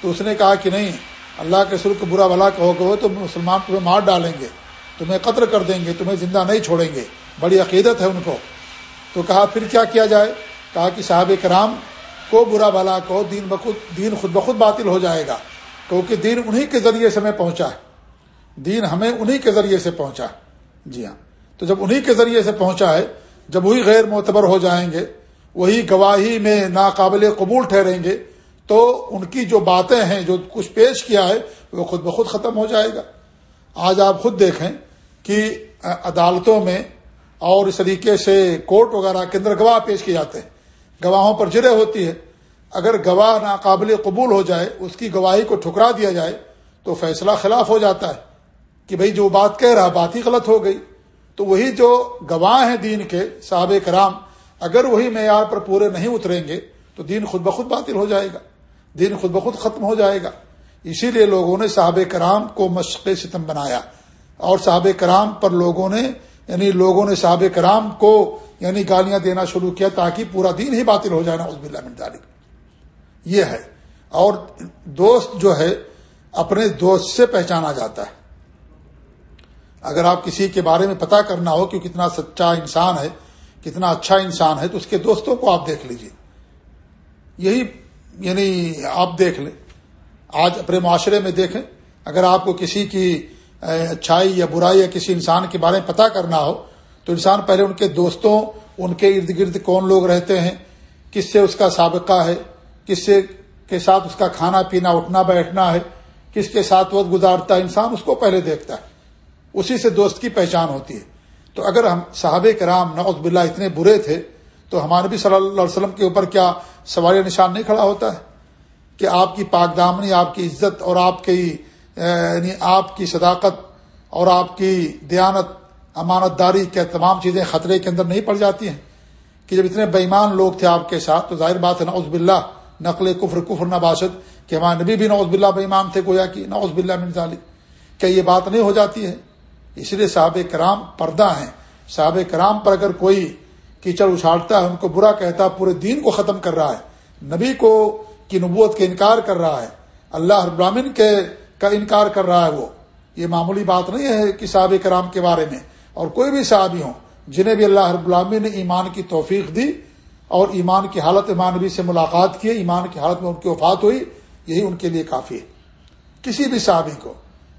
تو اس نے کہا کہ نہیں، اللہ کے سر کو برا بھلا کہو گے تو مسلمان تمہیں مار ڈالیں گے، تمہیں قطر کر دیں گے، تمہیں زندہ نہیں چھوڑیں گے۔ بڑی عقیدت ہے ان کو۔ تو کہا پھر کیا کیا جائے؟ کہا کہ صاحب کرام، کو برا بھلا کہو، دین بخود دین خود بخود باطل ہو جائے گا۔ کیونکہ دین انہی کے ذریعے سے ہمیں پہنچا ہے۔ دین ہمیں انہی کے ذریعے سے پہنچا جی ہاں۔ تو جب انہی کے ذریعے سے پہنچا ہے، جب وہی غیر معتبر ہو جائیں گے، وہی گواہی میں ناقابل قبول ٹھہریں گے، تو ان کی جو باتیں ہیں، جو کچھ پیش کیا ہے، وہ خود بخود ختم ہو جائے گا۔ آج آپ خود دیکھیں کہ عدالتوں میں اور اس طریقے سے کورٹ وغیرہ کے اندر گواہ پیش کیے جاتے ہیں۔ گواہوں پر جرے ہوتی ہے۔ اگر گواہ ناقابل قبول ہو جائے، اس کی گواہی کو ٹھکرا دیا جائے، تو فیصلہ خلاف ہو جاتا ہے کہ بھئی جو بات کہہ رہا، بات ہی غلط ہو گئی۔ تو وہی جو گواہ ہیں دین کے صحاب کرام، اگر وہی معیار پر پورے نہیں اتریں گے، تو دین خود بخود باطل ہو جائے گا۔ دین خود بخود ختم ہو جائے گا۔ اسی لیے لوگوں نے صحاب کرام کو مشق ستم بنایا۔ اور صحاب کرام پر لوگوں نے یعنی لوگوں نے صحاب کرام کو یعنی گالیاں دینا شروع کیا تاکہ پورا دین ہی باطل ہو جائے نا عزب اللہ ذالک۔ یہ ہے۔ اور دوست جو ہے، اپنے دوست سے پہچانا جاتا ہے۔ اگر آپ کسی کے بارے میں پتا کرنا ہو کہ کتنا سچا انسان ہے، کتنا اچھا انسان ہے، تو اس کے دوستوں کو آپ دیکھ لیجیے یہی یعنی آپ دیکھ لیں۔ آج اپنے معاشرے میں دیکھیں، اگر آپ کو کسی کی اچھائی یا برائی یا کسی انسان کے بارے میں پتا کرنا ہو، تو انسان پہلے ان کے دوستوں، ان کے ارد گرد کون لوگ رہتے ہیں، کس سے اس کا سابقہ ہے، کس سے، کے ساتھ اس کا کھانا پینا، اٹھنا بیٹھنا ہے، کس کے ساتھ وقت گزارتا ہے، انسان اس کو پہلے دیکھتا ہے، اسی سے دوست کی پہچان ہوتی ہے۔ تو اگر ہم صحابہ کرام نوز باللہ، اتنے برے تھے، تو ہمارے بھی صلی اللہ علیہ وسلم کے اوپر کیا سوال نشان نہیں کھڑا ہوتا ہے؟ کہ آپ کی پاک دامنی، آپ کی عزت اور آپ کی یعنی آپ کی صداقت اور آپ کی دیانت امانت داری کیا تمام چیزیں خطرے کے اندر نہیں پڑ جاتی ہیں۔ کہ جب اتنے بےمان لوگ تھے آپ کے ساتھ، تو ظاہر بات ہے نوز باللہ، نقل کفر کفر نہ باشد، کہ ہمارے نبی بھی نوز باللہ بےمان تھے، گویا کہ نوز باللہ منظالی کیا یہ بات نہیں ہو جاتی ہے؟ اس لیے صحابہ کرام پردہ ہیں۔ صحابہ کرام پر اگر کوئی کیچڑ اچھالتا ہے، ان کو برا کہتا ہے پورے دین کو ختم کر رہا ہے، نبی کو کی نبوت کے انکار کر رہا ہے، اللہ ابرامن کے کا انکار کر رہا ہے وہ۔ یہ معمولی بات نہیں ہے کہ صحابہ کرام کے بارے میں۔ اور کوئی بھی صحابی ہوں جنہیں بھی اللہ رب العالمین نے ایمان کی توفیق دی اور ایمان کی حالت ایمان نبی سے ملاقات کی، ایمان کی حالت میں ان کی وفات ہوئی، یہی ان کے لیے کافی ہے۔ کسی بھی صحابی کو۔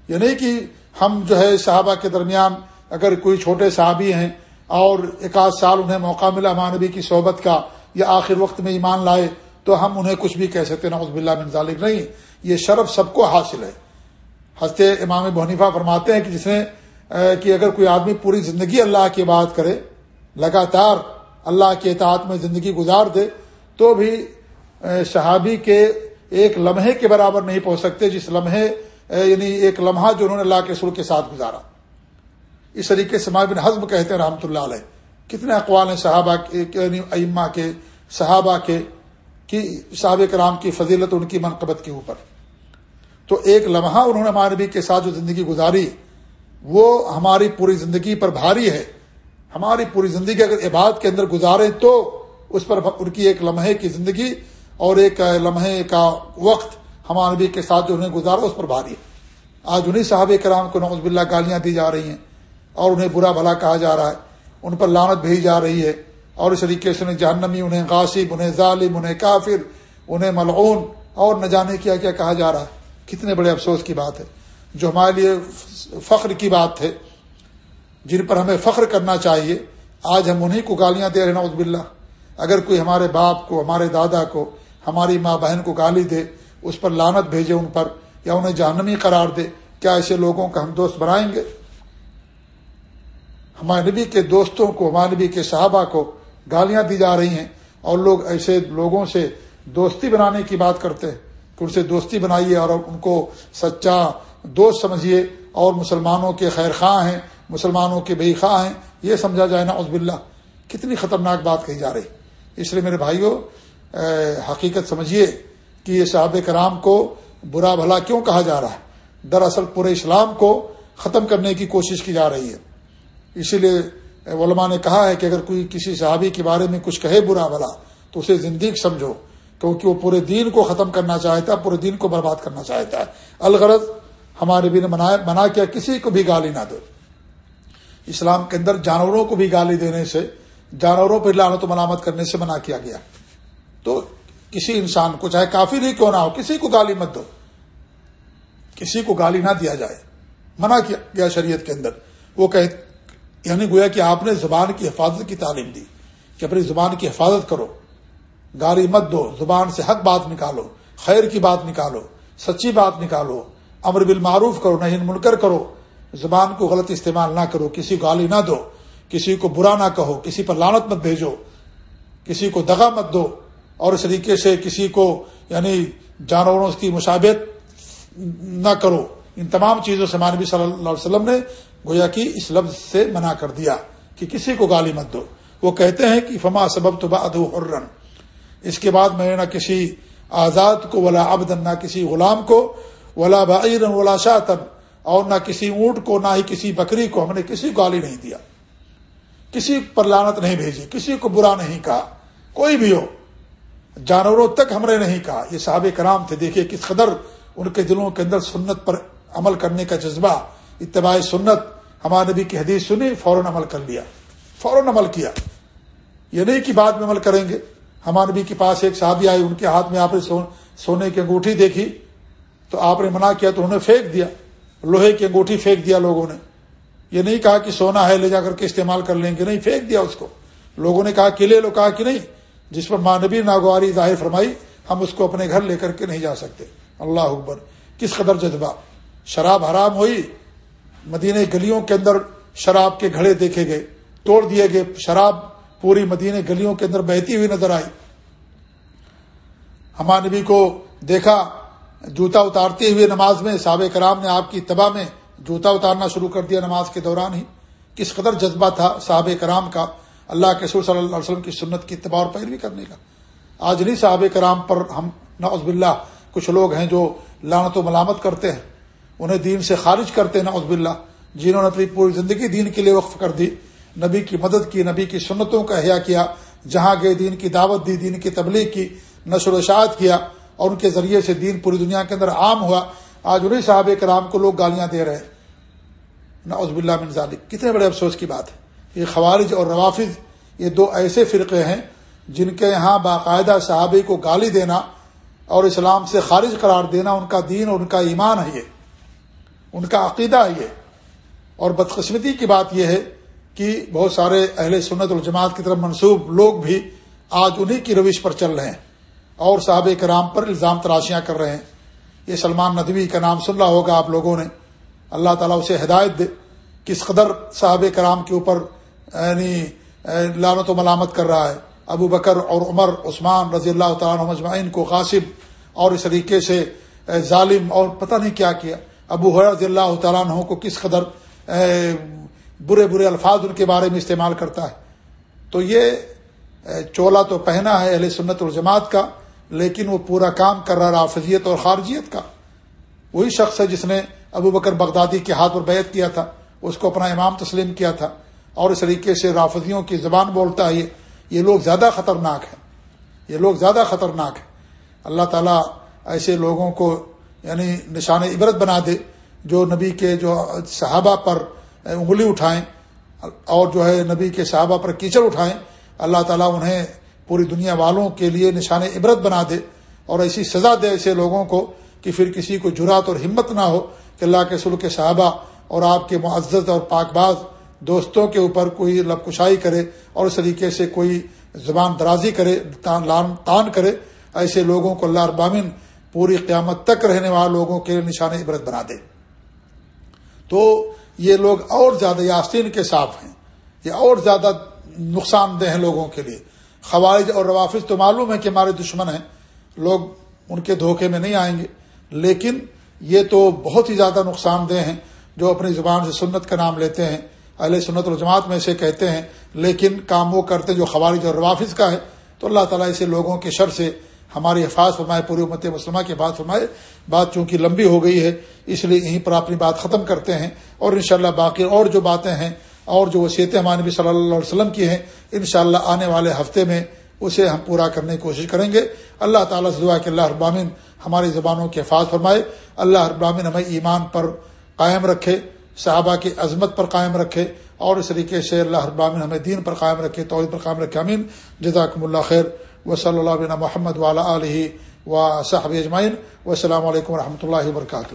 یہ نہیں کہ ہم جو ہے صحابہ کے درمیان اگر کوئی چھوٹے صحابی ہیں اور ایک آدھ سال انہیں موقع ملا مانوی کی صحبت کا یا آخر وقت میں ایمان لائے تو ہم انہیں کچھ بھی کہہ سکتے نوز باللہ بن ظالق نہیں۔ یہ شرف سب کو حاصل ہے۔ ہنستے امام بحنیفہ فرماتے ہیں کہ جس نے کہ اگر کوئی آدمی پوری زندگی اللہ کی بات کرے، لگاتار اللہ کے اطاعت میں زندگی گزار دے، تو بھی صحابی کے ایک لمحے کے برابر نہیں پہنچ سکتے، جس لمحے یعنی ایک لمحہ جو انہوں نے اللہ کے سر کے ساتھ گزارا۔ اس طریقے سے بن حزم کہتے ہیں، رحمۃ اللہ علیہ۔ کتنے اقوال ہیں صحابہ کے یعنی ائمہ کے، صحابہ کے، کی صحاب کرام کی فضیلت ان کی منقبت کے اوپر۔ تو ایک لمحہ انہوں نے ہمارے نبی کے ساتھ جو زندگی گزاری، وہ ہماری پوری زندگی پر بھاری ہے۔ ہماری پوری زندگی اگر عبادت کے اندر گزارے تو اس پر ان کی ایک لمحے کی زندگی اور ایک لمحے کا وقت ہمارے نبی کے ساتھ جو انہیں گزارا، اس پر بھاری ہے۔ آج انہیں صحابہ کرام کو نوز باللہ گالیاں دی جا رہی ہیں اور انہیں برا بھلا کہا جا رہا ہے۔ ان پر لانت بھیجی جا رہی ہے اور اس طریقے سے انہیں جہنمی، انہیں غاصب، انہیں ظالم، انہیں کافر، انہیں ملعون اور نہ جانے کیا کیا کہا جا رہا ہے۔ کتنے بڑے افسوس کی بات ہے، جو ہمارے لیے فخر کی بات ہے، جن پر ہمیں فخر کرنا چاہیے، آج ہم انہیں کو گالیاں دے رہے نوز باللہ۔ اگر کوئی ہمارے باپ کو، ہمارے دادا کو، ہماری ماں بہن کو گالی دے، اس پر لانت بھیجے ان پر، یا انہیں جہنمی قرار دے، کیا ایسے لوگوں کا ہم دوست بنائیں گے؟ ہمارے نبی کے دوستوں کو، ہمارے نبی کے صحابہ کو گالیاں دی جا رہی ہیں، اور لوگ ایسے لوگوں سے دوستی بنانے کی بات کرتے ہیں۔ ان سے دوستی بنائیے اور ان کو سچا دوست سمجھیے اور مسلمانوں کے خیر خواہ ہیں، مسلمانوں کے بے خواہ ہیں۔ یہ سمجھا جائے نا عزب اللہ کتنی خطرناک بات کہی جا رہی۔ اس لیے میرے بھائیوں حقیقت سمجھیے کہ یہ صحاب کرام کو برا بھلا کیوں کہا جا رہا ہے؟ دراصل پورے اسلام کو ختم کرنے کی کوشش کی جا رہی ہے۔ اسی لیے علماء نے کہا ہے کہ اگر کوئی کسی صحابی کے بارے میں کچھ کہے برا بھلا، تو اسے زندگی سمجھو۔ کیونکہ وہ پورے دین کو ختم کرنا چاہتا ہے، پورے دین کو برباد کرنا چاہتا ہے۔ الغرض ہمارے بھی نے منع کیا کسی کو بھی گالی نہ دو اسلام کے اندر جانوروں کو بھی گالی دینے سے، جانوروں پہ لانت و ملامت کرنے سے منع کیا گیا۔ تو کسی انسان کو، چاہے کافی نہیں کیوں نہ ہو، کسی کو گالی مت دو۔ کسی کو گالی نہ دیا جائے۔ منع کیا گیا شریعت کے اندر۔ وہ کہ یعنی گویا کہ آپ نے زبان کی حفاظت کی تعلیم دی کہ اپنی زبان کی حفاظت کرو۔ گالی مت دو، زبان سے حق بات نکالو، خیر کی بات نکالو، سچی بات نکالو، امر بالمعروف کرو نہیں منکر کرو، زبان کو غلط استعمال نہ کرو، کسی کو گالی نہ دو، کسی کو برا نہ کہو، کسی پر لانت مت بھیجو، کسی کو دگا مت دو، اور اس طریقے سے کسی کو یعنی جانوروں کی مشابت نہ کرو۔ ان تمام چیزوں سے مانبی صلی اللہ علیہ وسلم نے گویا کہ اس لفظ سے منع کر دیا کہ کسی کو گالی مت دو۔ وہ کہتے ہیں کہ فما سبب تو باد حرن اس کے بعد میں نے نہ کسی آزاد کو، ولا ابدن نہ کسی غلام کو، ولا بعیرن ولا شاطن اور نہ کسی اونٹ کو، نہ ہی کسی بکری کو ہم نے کسی کو گالی نہیں دیا۔ کسی پر لانت نہیں بھیجی، کسی کو برا نہیں کہا، کوئی بھی ہو۔ جانوروں تک ہم نے نہیں کہا۔ یہ صحاب کرام تھے، دیکھیے کس قدر ان کے دلوں کے اندر سنت پر عمل کرنے کا جذبہ، اتباع سنت۔ ہمارے نبی کی حدیث سنی، فوراً عمل کر لیا، فوراً عمل کیا۔ یہ نہیں کہ بعد میں عمل کریں گے۔ ہمارے نبی کے پاس ایک صحابی آئی ان کے ہاتھ میں آپ نے سونے کی انگوٹھی دیکھی، تو آپ نے منع کیا، تو انہوں نے پھینک دیا، لوہے کی انگوٹھی پھینک دیا لوگوں نے۔ یہ نہیں کہا کہ سونا ہے، لے جا کر کے استعمال کر لیں گے، نہیں، پھینک دیا اس کو۔ لوگوں نے کہا کہ لے لو، کہا کہ نہیں، جس پر مانبی ناگواری ظاہر فرمائی، ہم اس کو اپنے گھر لے کر کے نہیں جا سکتے۔ اللہ اکبر۔ کس قدر جذبہ۔ شراب حرام ہوئی، مدینہ گلیوں کے اندر شراب کے گھڑے دیکھے گئے، توڑ دیے گئے، شراب پوری مدینہ گلیوں کے اندر بہتی ہوئی نظر آئی۔ ہمارے نبی کو دیکھا، جوتا اتارتے ہوئے نماز میں صحابہ کرام نے آپ کی اتباع میں جوتا اتارنا شروع کر دیا نماز کے دوران ہی۔ کس قدر جذبہ تھا صحابہ کرام کا اللہ کے سور صلی اللہ علیہ وسلم کی سنت کی اتباع اور پیروی کرنے کا۔ آج نہیں صحابہ کرام پر ہم، نعوذ باللہ، کچھ لوگ ہیں جو لانت و ملامت کرتے ہیں۔ انہیں دین سے خارج کرتے ہیں، نعوذ باللہ۔ جنہوں نے اپنی پوری زندگی دین کے لیے وقف کر دی۔ نبی کی مدد کی، نبی کی سنتوں کا احیاء کیا، جہاں گئے دین کی دعوت دی، دین کی تبلیغ کی، نشر و اشاعت کیا، اور ان کے ذریعے سے دین پوری دنیا کے اندر عام ہوا۔ آج انہیں صحابہ کرام کو لوگ گالیاں دے رہے ہیں۔ نعوذ باللہ من ذالک۔ کتنے بڑے افسوس کی بات ہے۔ یہ خوارج اور روافظ، یہ دو ایسے فرقے ہیں جن کے یہاں باقاعدہ صحابی کو گالی دینا اور اسلام سے خارج قرار دینا ان کا دین اور ان کا ایمان ہے یہ۔ ان کا عقیدہ ہے یہ۔ اور بدقسمتی کی بات یہ ہے کہ بہت سارے اہل سنت الجماعت کی طرف منسوب لوگ بھی آج انہی کی روش پر چل رہے ہیں اور صحابہ کرام پر الزام تراشیاں کر رہے ہیں۔ یہ سلمان ندوی کا نام سن رہا ہوگا آپ لوگوں نے۔ اللہ تعالیٰ اسے ہدایت دے کس قدر صحابہ کرام کے اوپر یعنی لانت و ملامت کر رہا ہے۔ ابو بکر اور عمر، عثمان رضی اللہ تعالیٰ مجمعین کو قاسم اور اس طریقے سے، ظالم اور پتہ نہیں کیا کیا۔ ابو رضی اللہ تعالیٰ عنہ کو کس قدر برے برے الفاظ ان کے بارے میں استعمال کرتا ہے۔ تو یہ چولا تو پہنا ہے اہل سنت الجماعت کا، لیکن وہ پورا کام کر رہا رافضیت اور خارجیت کا۔ وہی شخص ہے جس نے ابو بکر بغدادی کے ہاتھ پر بیعت کیا تھا، اس کو اپنا امام تسلیم کیا تھا۔ اور اس طریقے سے رافضیوں کی زبان بولتا ہے یہ لوگ زیادہ خطرناک ہیں۔ یہ لوگ زیادہ خطرناک ہیں۔ اللہ تعالیٰ ایسے لوگوں کو یعنی نشان عبرت بنا دے، جو نبی کے، جو صحابہ پر انگلی اٹھائیں، اور جو ہے نبی کے صحابہ پر کیچڑ اٹھائیں، اللہ تعالیٰ انہیں پوری دنیا والوں کے لیے نشان عبرت بنا دے اور ایسی سزا دے ایسے لوگوں کو کہ پھر کسی کو جرات اور ہمت نہ ہو کہ اللہ کے سل کے صحابہ اور آپ کے معزز اور پاک باز دوستوں کے اوپر کوئی لب کشائی کرے اور اس طریقے سے کوئی زبان درازی کرے، تان تان کرے، ایسے لوگوں کو اللہ ابامن پوری قیامت تک رہنے والے لوگوں کے نشان عبرت بنا دے۔ تو یہ لوگ اور زیادہ یاسین کے صاف ہیں، یہ اور زیادہ نقصان دہ ہیں لوگوں کے لیے۔ خوارج اور روافظ تو معلوم ہے کہ ہمارے دشمن ہیں، لوگ ان کے دھوکے میں نہیں آئیں گے، لیکن یہ تو بہت ہی زیادہ نقصان دہ ہیں جو اپنی زبان سے سنت کا نام لیتے ہیں، اہل سنت الجماعت میں سے کہتے ہیں، لیکن کام وہ کرتے جو خوارج اور روافظ کا ہے۔ تو اللہ تعالیٰ اسے لوگوں کے شر سے ہماری حفاظ فرمائے، پوری امت مسلمہ کی بات فرمائے۔ بات چونکہ لمبی ہو گئی ہے، اس لیے یہیں پر اپنی بات ختم کرتے ہیں۔ اور انشاءاللہ باقی اور جو باتیں ہیں اور جو وصیتیں ہمارے نبی صلی اللہ علیہ وسلم کی ہیں، انشاءاللہ آنے والے ہفتے میں اسے ہم پورا کرنے کی کوشش کریں گے۔ اللہ تعالیٰ سے دعا کہ اللہ ابامن ہماری زبانوں کے حفاظ فرمائے۔ اللہ ابامن ہمیں ایمان پر قائم رکھے، صحابہ کی عظمت پر قائم رکھے۔ اور اس طریقے سے اللہ ابامن ہمیں دین پر قائم رکھے، توحید پر قائم رکھے امین جزاکم اللہ خیر۔ و صلی اللہ بن محمد والا علیہ و صحب اجمائن و السلام علیکم و رحمۃ اللہ وبرکاتہ۔